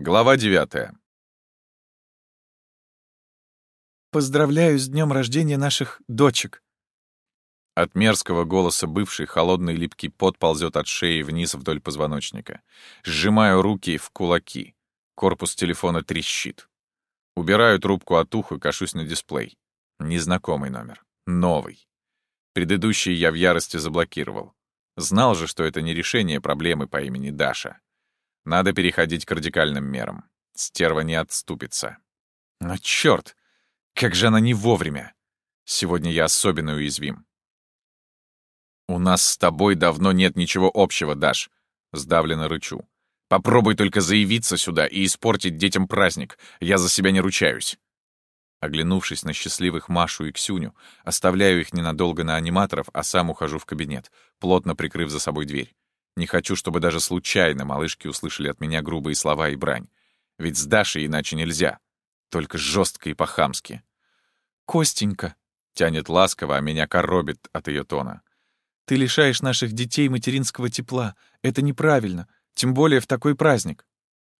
Глава 9. «Поздравляю с днем рождения наших дочек!» От мерзкого голоса бывший холодный липкий пот ползет от шеи вниз вдоль позвоночника. Сжимаю руки в кулаки. Корпус телефона трещит. Убираю трубку от уха, кашусь на дисплей. Незнакомый номер. Новый. Предыдущий я в ярости заблокировал. Знал же, что это не решение проблемы по имени Даша. Надо переходить к радикальным мерам. Стерва не отступится. Но чёрт! Как же она не вовремя! Сегодня я особенно уязвим. «У нас с тобой давно нет ничего общего, Даш», — сдавленно рычу. «Попробуй только заявиться сюда и испортить детям праздник. Я за себя не ручаюсь». Оглянувшись на счастливых Машу и Ксюню, оставляю их ненадолго на аниматоров, а сам ухожу в кабинет, плотно прикрыв за собой дверь. Не хочу, чтобы даже случайно малышки услышали от меня грубые слова и брань. Ведь с Дашей иначе нельзя. Только жестко и по-хамски. «Костенька», — тянет ласково, а меня коробит от ее тона. «Ты лишаешь наших детей материнского тепла. Это неправильно, тем более в такой праздник».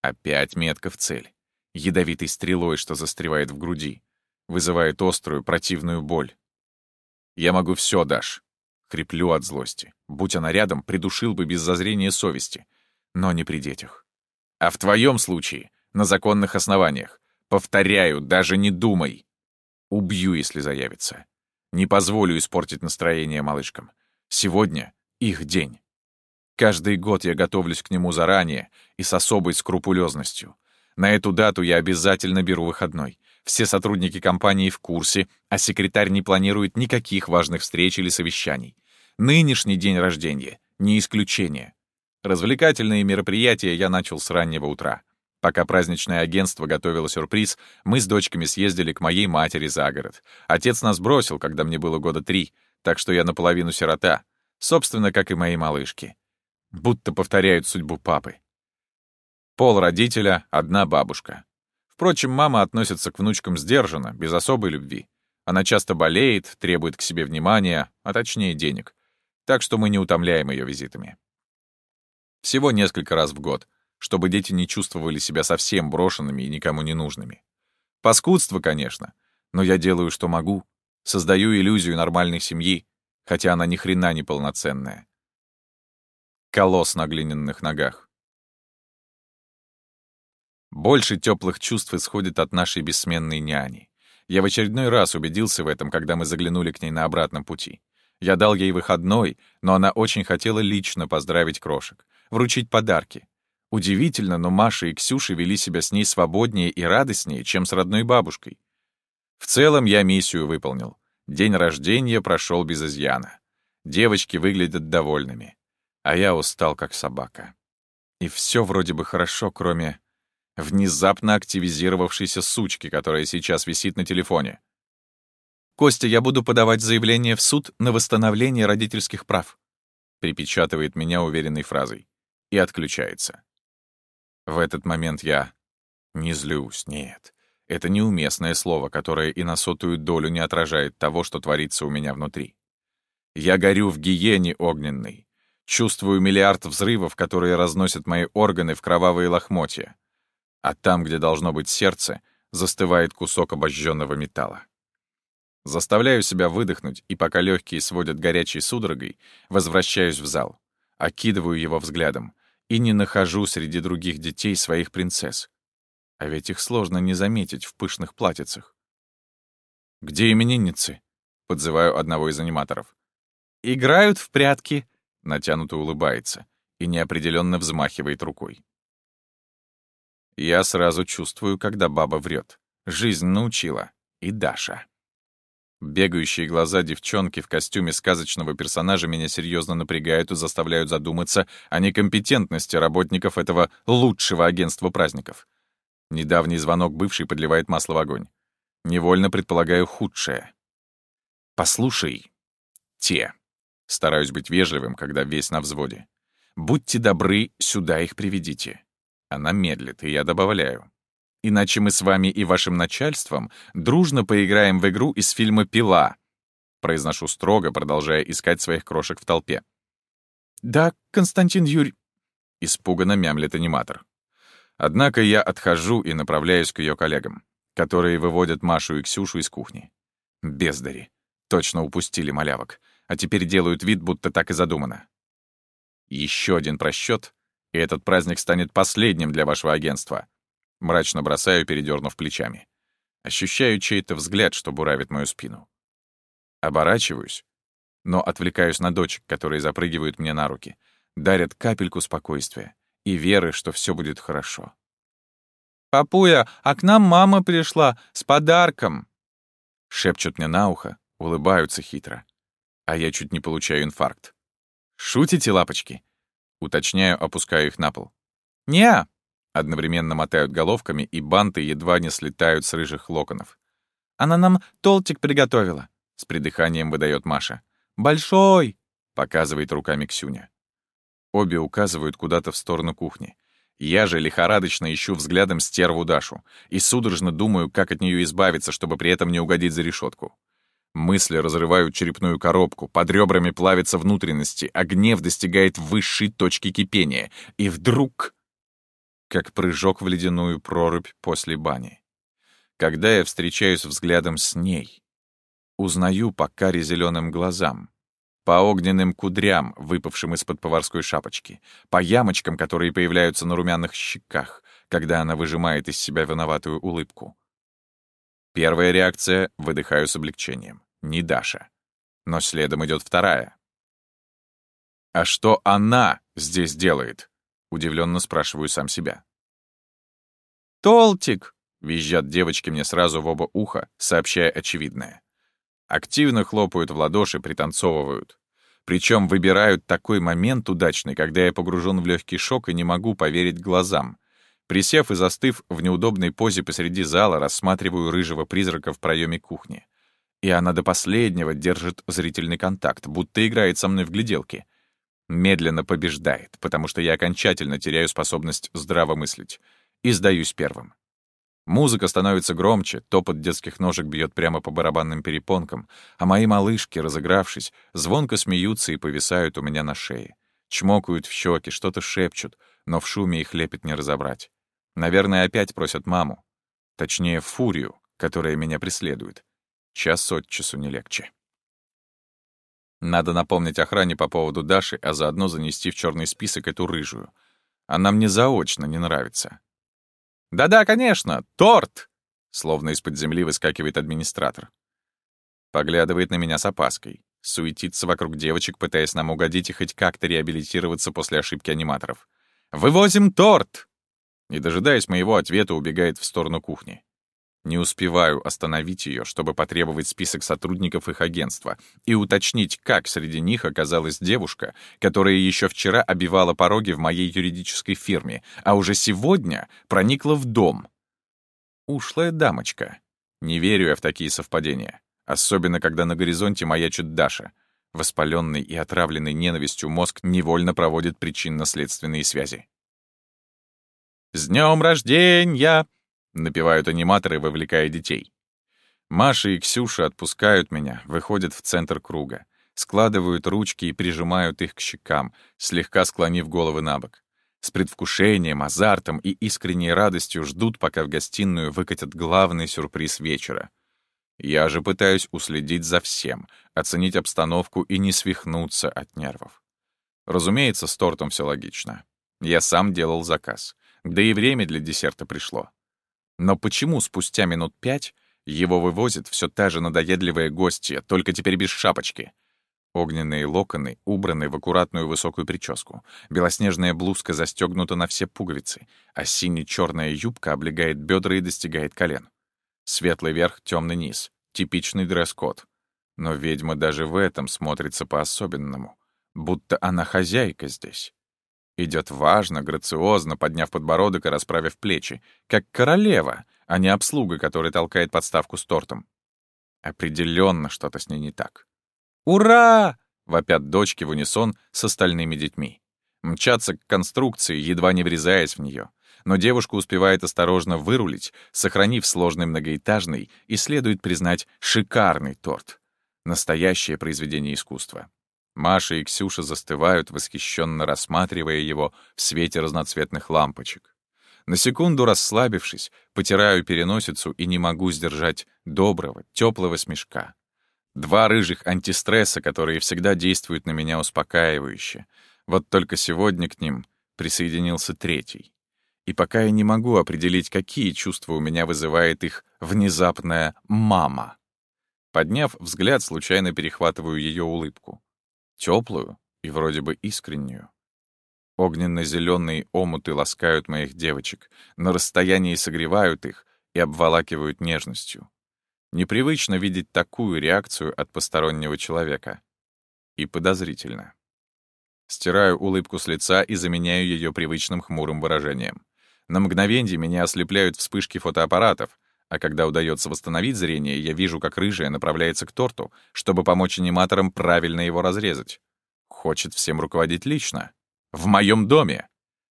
Опять метка в цель. Ядовитой стрелой, что застревает в груди. Вызывает острую, противную боль. Я могу все, Даш. Хриплю от злости. Будь она рядом, придушил бы без зазрения совести. Но не при детях. А в твоем случае — на законных основаниях. Повторяю, даже не думай. Убью, если заявится. Не позволю испортить настроение малышкам. Сегодня их день. Каждый год я готовлюсь к нему заранее и с особой скрупулезностью. На эту дату я обязательно беру выходной. Все сотрудники компании в курсе, а секретарь не планирует никаких важных встреч или совещаний. Нынешний день рождения — не исключение. Развлекательные мероприятия я начал с раннего утра. Пока праздничное агентство готовило сюрприз, мы с дочками съездили к моей матери за город. Отец нас бросил, когда мне было года три, так что я наполовину сирота. Собственно, как и мои малышки. Будто повторяют судьбу папы. Пол родителя — одна бабушка. Впрочем, мама относится к внучкам сдержанно, без особой любви. Она часто болеет, требует к себе внимания, а точнее денег. Так что мы не утомляем ее визитами. Всего несколько раз в год, чтобы дети не чувствовали себя совсем брошенными и никому не нужными. Паскудство, конечно, но я делаю, что могу. Создаю иллюзию нормальной семьи, хотя она ни хрена не полноценная. Колосс на глиняных ногах. Больше теплых чувств исходит от нашей бессменной няни. Я в очередной раз убедился в этом, когда мы заглянули к ней на обратном пути. Я дал ей выходной, но она очень хотела лично поздравить крошек, вручить подарки. Удивительно, но Маша и Ксюша вели себя с ней свободнее и радостнее, чем с родной бабушкой. В целом я миссию выполнил. День рождения прошел без изъяна. Девочки выглядят довольными. А я устал, как собака. И все вроде бы хорошо, кроме внезапно активизировавшейся сучки, которая сейчас висит на телефоне. «Костя, я буду подавать заявление в суд на восстановление родительских прав», припечатывает меня уверенной фразой и отключается. В этот момент я не злюсь, нет. Это неуместное слово, которое и на сотую долю не отражает того, что творится у меня внутри. Я горю в гиене огненной. Чувствую миллиард взрывов, которые разносят мои органы в кровавые лохмотья а там, где должно быть сердце, застывает кусок обожженного металла. Заставляю себя выдохнуть, и пока легкие сводят горячей судорогой, возвращаюсь в зал, окидываю его взглядом и не нахожу среди других детей своих принцесс. А ведь их сложно не заметить в пышных платьицах. «Где именинницы?» — подзываю одного из аниматоров. «Играют в прятки», — натянуто улыбается и неопределенно взмахивает рукой. Я сразу чувствую, когда баба врет. Жизнь научила. И Даша. Бегающие глаза девчонки в костюме сказочного персонажа меня серьезно напрягают и заставляют задуматься о некомпетентности работников этого лучшего агентства праздников. Недавний звонок бывший подливает масло в огонь. Невольно предполагаю худшее. «Послушай, те». Стараюсь быть вежливым, когда весь на взводе. «Будьте добры, сюда их приведите. Она медлит, и я добавляю. Иначе мы с вами и вашим начальством дружно поиграем в игру из фильма «Пила». Произношу строго, продолжая искать своих крошек в толпе. «Да, Константин Юрь...» Испуганно мямлет аниматор. Однако я отхожу и направляюсь к ее коллегам, которые выводят Машу и Ксюшу из кухни. Бездари. Точно упустили малявок. А теперь делают вид, будто так и задумано. Еще один просчет, и этот праздник станет последним для вашего агентства. Мрачно бросаю, передернув плечами. Ощущаю чей-то взгляд, что буравит мою спину. Оборачиваюсь, но отвлекаюсь на дочек, которые запрыгивают мне на руки, дарят капельку спокойствия и веры, что все будет хорошо. «Папуя, а к нам мама пришла с подарком!» Шепчут мне на ухо, улыбаются хитро. А я чуть не получаю инфаркт. «Шутите, лапочки?» Уточняю, опускаю их на пол. «Не!» Одновременно мотают головками, и банты едва не слетают с рыжих локонов. «Она нам толтик приготовила», — с придыханием выдает Маша. «Большой!» — показывает руками Ксюня. Обе указывают куда-то в сторону кухни. Я же лихорадочно ищу взглядом стерву Дашу и судорожно думаю, как от нее избавиться, чтобы при этом не угодить за решетку. Мысли разрывают черепную коробку, под ребрами плавятся внутренности, а гнев достигает высшей точки кипения. И вдруг... Как прыжок в ледяную прорубь после бани. Когда я встречаюсь взглядом с ней, узнаю по каре зеленым глазам, по огненным кудрям, выпавшим из-под поварской шапочки, по ямочкам, которые появляются на румяных щеках, когда она выжимает из себя виноватую улыбку. Первая реакция — выдыхаю с облегчением. Не Даша. Но следом идет вторая. «А что она здесь делает?» — удивленно спрашиваю сам себя. «Толтик!» — визжат девочки мне сразу в оба уха, сообщая очевидное. Активно хлопают в ладоши, пританцовывают. Причем выбирают такой момент удачный, когда я погружен в легкий шок и не могу поверить глазам. Присев и застыв в неудобной позе посреди зала, рассматриваю рыжего призрака в проеме кухни. И она до последнего держит зрительный контакт, будто играет со мной в гляделки. Медленно побеждает, потому что я окончательно теряю способность здраво мыслить. И сдаюсь первым. Музыка становится громче, топот детских ножек бьет прямо по барабанным перепонкам, а мои малышки, разыгравшись, звонко смеются и повисают у меня на шее. Чмокают в щеки, что-то шепчут, но в шуме их лепит не разобрать. Наверное, опять просят маму. Точнее, фурию, которая меня преследует. Час от часу не легче. Надо напомнить охране по поводу Даши, а заодно занести в черный список эту рыжую. Она мне заочно не нравится. «Да-да, конечно, торт!» Словно из-под земли выскакивает администратор. Поглядывает на меня с опаской. Суетится вокруг девочек, пытаясь нам угодить и хоть как-то реабилитироваться после ошибки аниматоров. «Вывозим торт!» Не дожидаясь моего ответа, убегает в сторону кухни. Не успеваю остановить ее, чтобы потребовать список сотрудников их агентства и уточнить, как среди них оказалась девушка, которая еще вчера обивала пороги в моей юридической фирме, а уже сегодня проникла в дом. Ушлая дамочка. Не верю я в такие совпадения. Особенно, когда на горизонте маячит Даша. Воспаленный и отравленный ненавистью мозг невольно проводит причинно-следственные связи. «С днем рождения!» Напевают аниматоры, вовлекая детей. Маша и Ксюша отпускают меня, выходят в центр круга, складывают ручки и прижимают их к щекам, слегка склонив головы на бок. С предвкушением, азартом и искренней радостью ждут, пока в гостиную выкатят главный сюрприз вечера. Я же пытаюсь уследить за всем, оценить обстановку и не свихнуться от нервов. Разумеется, с тортом все логично. Я сам делал заказ. Да и время для десерта пришло. Но почему спустя минут пять его вывозит все та же надоедливая гостья, только теперь без шапочки? Огненные локоны убраны в аккуратную высокую прическу. Белоснежная блузка застегнута на все пуговицы, а сине-черная юбка облегает бедра и достигает колен. Светлый верх, темный низ. Типичный дресс-код. Но ведьма даже в этом смотрится по-особенному. Будто она хозяйка здесь. Идет важно, грациозно, подняв подбородок и расправив плечи, как королева, а не обслуга, которая толкает подставку с тортом. Определенно что-то с ней не так. «Ура!» — вопят дочки в унисон с остальными детьми. Мчатся к конструкции, едва не врезаясь в нее. Но девушка успевает осторожно вырулить, сохранив сложный многоэтажный и, следует признать, шикарный торт. Настоящее произведение искусства. Маша и Ксюша застывают, восхищенно рассматривая его в свете разноцветных лампочек. На секунду расслабившись, потираю переносицу и не могу сдержать доброго, теплого смешка. Два рыжих антистресса, которые всегда действуют на меня успокаивающе. Вот только сегодня к ним присоединился третий. И пока я не могу определить, какие чувства у меня вызывает их внезапная «мама». Подняв взгляд, случайно перехватываю ее улыбку. Теплую и вроде бы искреннюю. Огненно-зеленые омуты ласкают моих девочек, на расстоянии согревают их и обволакивают нежностью. Непривычно видеть такую реакцию от постороннего человека. И подозрительно. Стираю улыбку с лица и заменяю ее привычным хмурым выражением. На мгновенье меня ослепляют вспышки фотоаппаратов, а когда удается восстановить зрение, я вижу, как рыжая направляется к торту, чтобы помочь аниматорам правильно его разрезать. Хочет всем руководить лично. В моем доме.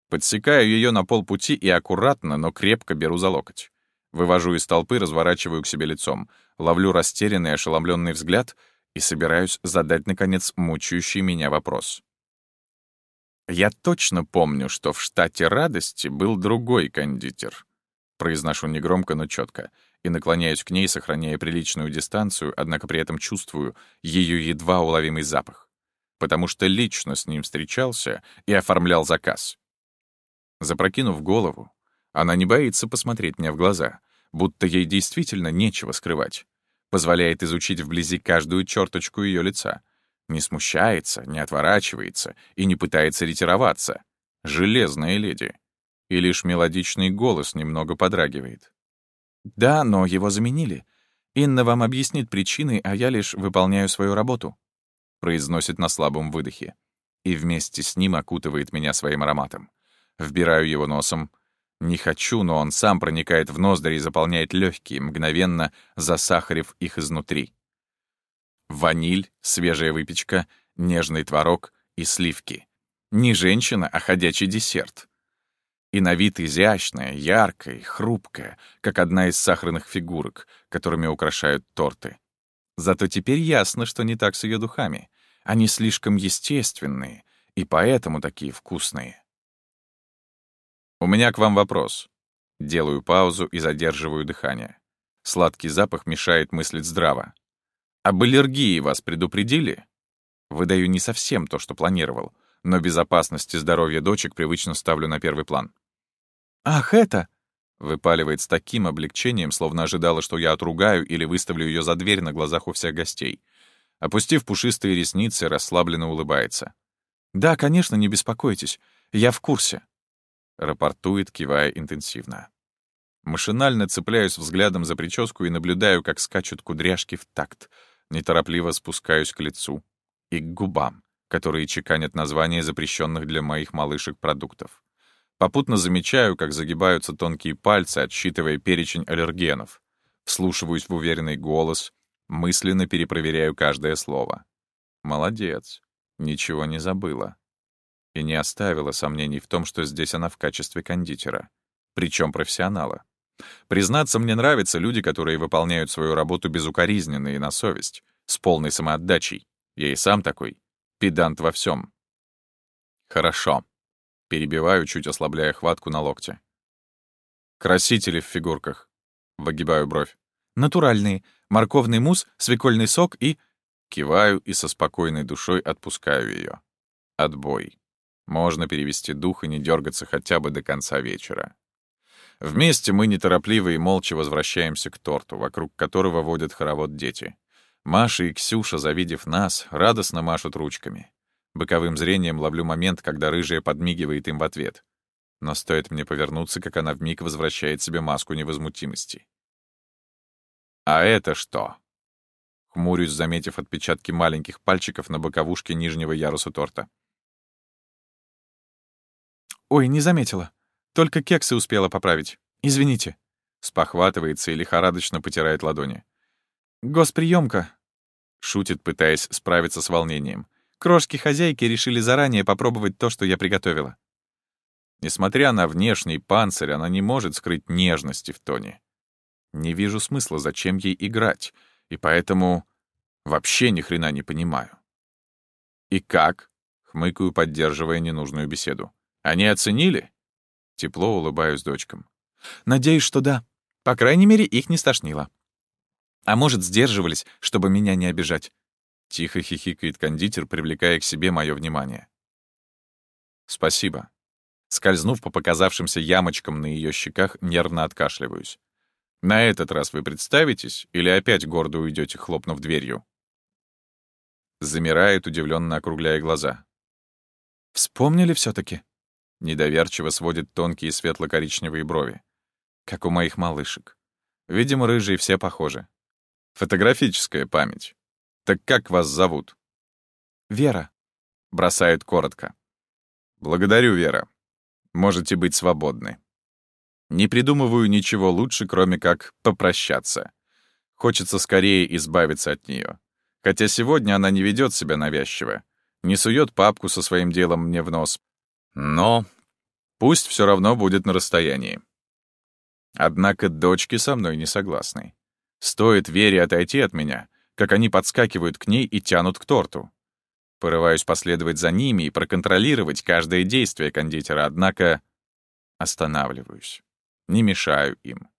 Подсекаю ее на полпути и аккуратно, но крепко беру за локоть. Вывожу из толпы, разворачиваю к себе лицом, ловлю растерянный, ошеломленный взгляд и собираюсь задать, наконец, мучающий меня вопрос. «Я точно помню, что в штате радости был другой кондитер». Произношу негромко, но четко, и наклоняюсь к ней, сохраняя приличную дистанцию, однако при этом чувствую ее едва уловимый запах потому что лично с ним встречался и оформлял заказ. Запрокинув голову, она не боится посмотреть мне в глаза, будто ей действительно нечего скрывать. Позволяет изучить вблизи каждую черточку ее лица. Не смущается, не отворачивается и не пытается ретироваться. Железная леди. И лишь мелодичный голос немного подрагивает. «Да, но его заменили. Инна вам объяснит причины, а я лишь выполняю свою работу» произносит на слабом выдохе. И вместе с ним окутывает меня своим ароматом. Вбираю его носом. Не хочу, но он сам проникает в ноздри и заполняет легкие, мгновенно засахарив их изнутри. Ваниль, свежая выпечка, нежный творог и сливки. Не женщина, а ходячий десерт. И на вид изящная, яркая, хрупкая, как одна из сахарных фигурок, которыми украшают торты. Зато теперь ясно, что не так с ее духами. Они слишком естественные и поэтому такие вкусные. У меня к вам вопрос. Делаю паузу и задерживаю дыхание. Сладкий запах мешает мыслить здраво. Об аллергии вас предупредили? Выдаю не совсем то, что планировал, но безопасность и здоровье дочек привычно ставлю на первый план. «Ах, это!» Выпаливает с таким облегчением, словно ожидала, что я отругаю или выставлю ее за дверь на глазах у всех гостей. Опустив пушистые ресницы, расслабленно улыбается. «Да, конечно, не беспокойтесь. Я в курсе». Рапортует, кивая интенсивно. Машинально цепляюсь взглядом за прическу и наблюдаю, как скачут кудряшки в такт. Неторопливо спускаюсь к лицу и к губам, которые чеканят названия запрещенных для моих малышек продуктов. Попутно замечаю, как загибаются тонкие пальцы, отсчитывая перечень аллергенов. Вслушиваюсь в уверенный голос, мысленно перепроверяю каждое слово. Молодец, ничего не забыла. И не оставила сомнений в том, что здесь она в качестве кондитера. Причем профессионала. Признаться, мне нравятся люди, которые выполняют свою работу безукоризненно и на совесть, с полной самоотдачей. Я и сам такой. Педант во всем. Хорошо. Перебиваю, чуть ослабляя хватку на локте. Красители в фигурках. Выгибаю бровь. Натуральные. Морковный мусс, свекольный сок и... Киваю и со спокойной душой отпускаю ее. Отбой. Можно перевести дух и не дергаться хотя бы до конца вечера. Вместе мы неторопливо и молча возвращаемся к торту, вокруг которого водят хоровод дети. Маша и Ксюша, завидев нас, радостно машут ручками. Боковым зрением ловлю момент, когда рыжая подмигивает им в ответ. Но стоит мне повернуться, как она вмиг возвращает себе маску невозмутимости. «А это что?» Хмурюсь, заметив отпечатки маленьких пальчиков на боковушке нижнего яруса торта. «Ой, не заметила. Только кексы успела поправить. Извините». Спохватывается и лихорадочно потирает ладони. «Госприемка», — шутит, пытаясь справиться с волнением. Крошки-хозяйки решили заранее попробовать то, что я приготовила. Несмотря на внешний панцирь, она не может скрыть нежности в тоне. Не вижу смысла, зачем ей играть, и поэтому вообще ни хрена не понимаю. «И как?» — хмыкаю, поддерживая ненужную беседу. «Они оценили?» Тепло улыбаюсь дочкам. «Надеюсь, что да. По крайней мере, их не стошнило. А может, сдерживались, чтобы меня не обижать?» Тихо хихикает кондитер, привлекая к себе мое внимание. «Спасибо». Скользнув по показавшимся ямочкам на ее щеках, нервно откашливаюсь. «На этот раз вы представитесь или опять гордо уйдете, хлопнув дверью?» Замирает, удивленно округляя глаза. «Вспомнили все таки Недоверчиво сводит тонкие светло-коричневые брови. Как у моих малышек. Видимо, рыжие все похожи. Фотографическая память. Так как вас зовут? Вера. Бросает коротко. Благодарю, Вера. Можете быть свободны. Не придумываю ничего лучше, кроме как попрощаться. Хочется скорее избавиться от нее. Хотя сегодня она не ведет себя навязчиво. Не сует папку со своим делом мне в нос. Но пусть все равно будет на расстоянии. Однако дочки со мной не согласны. Стоит Вере отойти от меня, как они подскакивают к ней и тянут к торту. Порываюсь последовать за ними и проконтролировать каждое действие кондитера, однако останавливаюсь. Не мешаю им.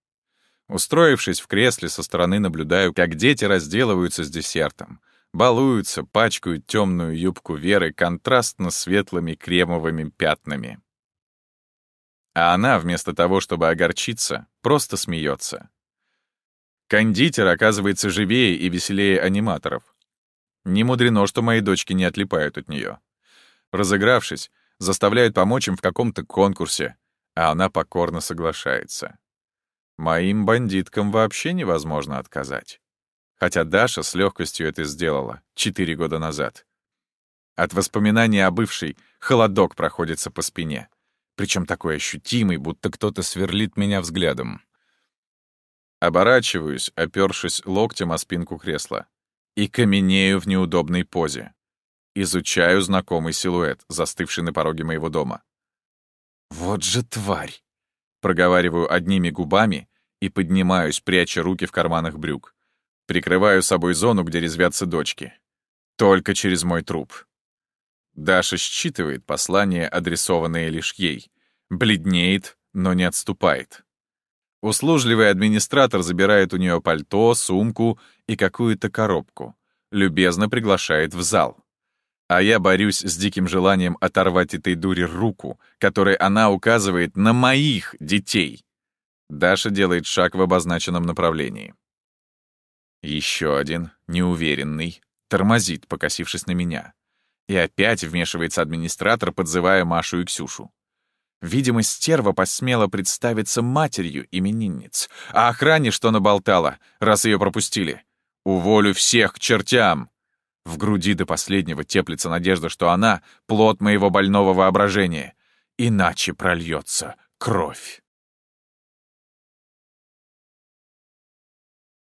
Устроившись в кресле, со стороны наблюдаю, как дети разделываются с десертом, балуются, пачкают темную юбку Веры контрастно светлыми кремовыми пятнами. А она, вместо того, чтобы огорчиться, просто смеется. Кондитер оказывается живее и веселее аниматоров. Не мудрено, что мои дочки не отлипают от нее. Разыгравшись, заставляют помочь им в каком-то конкурсе, а она покорно соглашается. Моим бандиткам вообще невозможно отказать. Хотя Даша с легкостью это сделала четыре года назад. От воспоминания о бывшей холодок проходится по спине. Причем такой ощутимый, будто кто-то сверлит меня взглядом. Оборачиваюсь, опёршись локтем о спинку кресла. И каменею в неудобной позе. Изучаю знакомый силуэт, застывший на пороге моего дома. «Вот же тварь!» Проговариваю одними губами и поднимаюсь, пряча руки в карманах брюк. Прикрываю собой зону, где резвятся дочки. Только через мой труп. Даша считывает послание, адресованное лишь ей. Бледнеет, но не отступает. Услужливый администратор забирает у нее пальто, сумку и какую-то коробку. Любезно приглашает в зал. А я борюсь с диким желанием оторвать этой дуре руку, которой она указывает на моих детей. Даша делает шаг в обозначенном направлении. Еще один, неуверенный, тормозит, покосившись на меня. И опять вмешивается администратор, подзывая Машу и Ксюшу. Видимо, стерва посмела представиться матерью именинниц. А охране что наболтала, раз ее пропустили? Уволю всех к чертям! В груди до последнего теплится надежда, что она — плод моего больного воображения. Иначе прольется кровь.